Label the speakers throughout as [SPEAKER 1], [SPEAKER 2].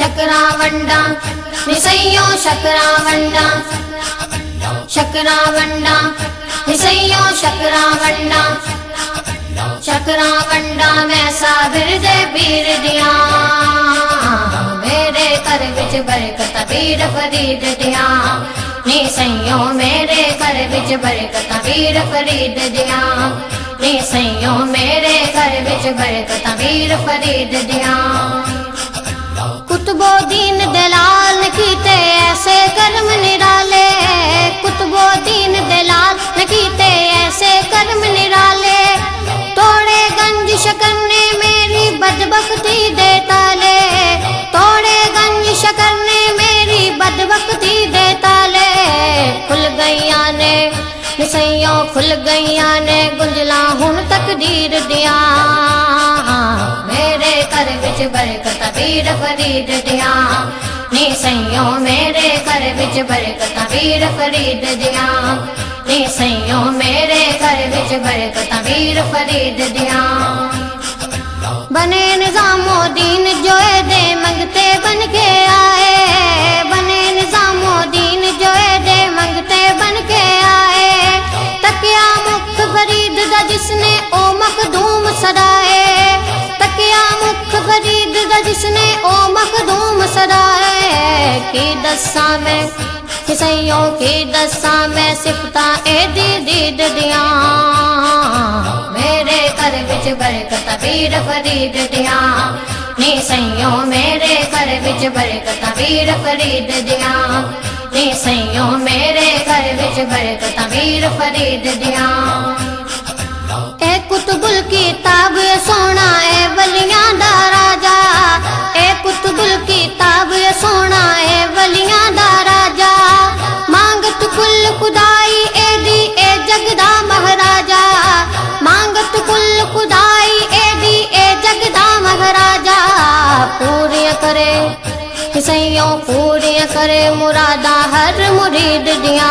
[SPEAKER 1] शकरा वंडा निसैयो शकरा वंडा शकरा वंडा निसैयो शकरा वंडा शकरा वंडा मैं साबिर दे पीर दिया मेरे घर विच बरकत पीर फरीद मेरे घर विच बरकत पीर फरीद मेरे घर विच बरकत पीर फरीद दिया कुतबो दीन दलाल न कीते ऐसे कर्म निराले कुतबो दीन दलाल न कीते ऐसे कर्म निराले तोड़े गंज शकर ने मेरी बदबख्ती दे ताले तोड़े गंज शकर ने मेरी बदबख्ती दे ताले खुल गईया ने निसैयों खुल गईया ने गुंजला हुन तकदीर दिया मेरे घर विच बरकत पीर फरीद दिया नी सैयो मेरे घर विच बरकत पीर फरीद दिया नी सैयो मेरे घर विच बरकत पीर फरीद दिया बने निजामो दीन जोए दे मंगते बन के आए जिसने ओ मखदूम सदाए की दसा मैं किसैयों की दसा मैं सिफता ए दी दीद दिया मेरे घर विच बरकत पीर फरीद दिया नी सैयो मेरे घर विच बरकत पीर फरीद दिया नी सैयो मेरे घर विच बरकत पीर फरीद दिया ए कुतुबुल किताब सोना ए वलियां दा राजा ए ਕੁਲ ਕਿਤਾਬ ਸੋਹਣਾ ਏ ਵਲੀਆਂ ਦਾ ਰਾਜਾ ਮੰਗਤ ਕੁਲ ਮਹਾਰਾਜਾ ਮੰਗਤ ਕੁਲ ਖੁਦਾਈ ਇਹਦੀ ਏ ਮਹਾਰਾਜਾ ਪੂਰੀਆਂ ਕਰੇ ਕਿਸਈਓ ਕਰੇ ਮੁਰਾਦਾ ਹਰ ਮੁਰੀਦ ਦੀਆਂ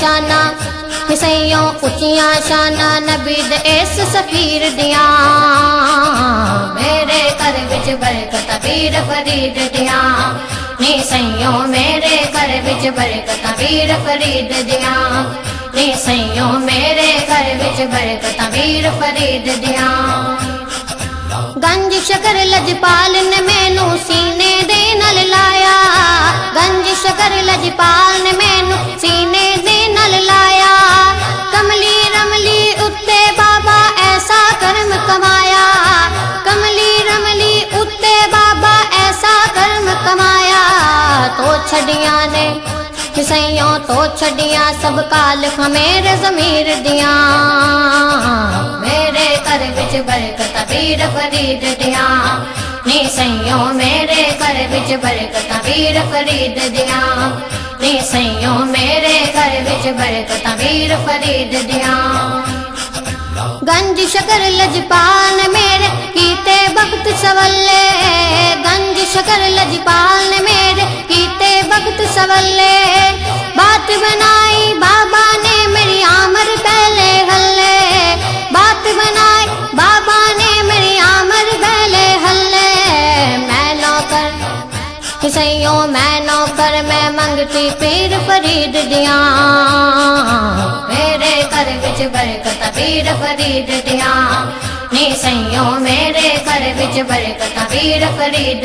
[SPEAKER 1] ਸ਼ਾਨਾਂ ਕਿਸਈਓ ਉੱਚੀਆਂ ਸ਼ਾਨਾਂ, ਨਬੀ ਦੇ ਇਸ ਸਫੀਰ ਦੀਆਂ। ਮੇਰੇ ਘਰ ਵਿੱਚ ਬਰਕਤ ਪੀਰ ਫਰੀਦ ਦੀਆਂ। ਨੀ ਸਈਓ ਮੇਰੇ ਘਰ ਵਿੱਚ ਬਰਕਤ ਪੀਰ ਫਰੀਦ ਦੀਆਂ। ਨੀ ਸਈਓ ਮੇਰੇ ਘਰ ਵਿੱਚ ਬਰਕਤ ਪੀਰ ਫਰੀਦ ਦੀਆਂ। ਗੰਜ ਸ਼ਕਰ ਲਜਪਾਲ ਨੇ ਮੈਨੂੰ ਸੀਨੇ ਦੇ ਨਾਲ ਲਾਇਆ। ਗੰਜ ਸ਼ਕਰ ਲਜਪਾਲ ਨੇ ਤੋ ਛੜੀਆਂ ਨੇ। ਕਿਸਈਓ ਤੋ ਛੜੀਆਂ ਸਭ ਕਾਲ ਖਮੇਰ ਜ਼ਮੀਰ ਦੀਆਂ। ਮੇਰੇ ਘਰ ਵਿੱਚ ਬਰਕਤ ਪੀਰ ਫਰੀਦ ਦੀਆਂ। ਨੀ ਸਈਓ ਮੇਰੇ ਘਰ ਵਿੱਚ ਬਰਕਤ ਪੀਰ ਫਰੀਦ ਦੀਆਂ। ਨੀ ਸਈਓ ਮੇਰੇ ਘਰ ਵਿੱਚ ਬਰਕਤ ਪੀਰ ਫਰੀਦ ਦੀਆਂ। ਗੰਜ ਸ਼ਕਰ ਲਜਪਾਲ ਮੇਰੇ ਬਖਤ ਸਵੱਲੇ ਬਾਤ ਬਣਾਈ ਬਾਬਾ ਨੇ ਮੇਰੀ ਆਮਰ ਪਹਿਲੇ ਹੱਲੇ। ਬਾਤ ਬਣਾਈ ਬਾਬਾ ਨੇ ਮੇਰੀ ਆਮਰ ਪਹਿਲੇ ਹੱਲੇ। ਮੈਂ ਨੌਕਰ ਕਿਸਈਓ ਮੈਂ ਨੌਕਰ, ਮੈਂ ਮੰਗਤੀ ਪੀਰ ਫਰੀਦ ਦੀਆਂ। ਮੇਰੇ ਘਰ ਵਿੱਚ ਬਰਕਤ ਪੀਰ ਫਰੀਦ ਦੀਆਂ। ਨੀ ਸਈਓ ਮੇਰੇ ਘਰ ਵਿੱਚ ਬਰਕਤ ਪੀਰ ਫਰੀਦ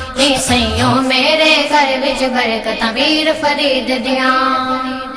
[SPEAKER 1] सयूं मेरे घर विच बरकत वीर फरीद फरीदियां